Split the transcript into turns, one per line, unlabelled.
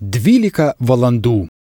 12 valandų.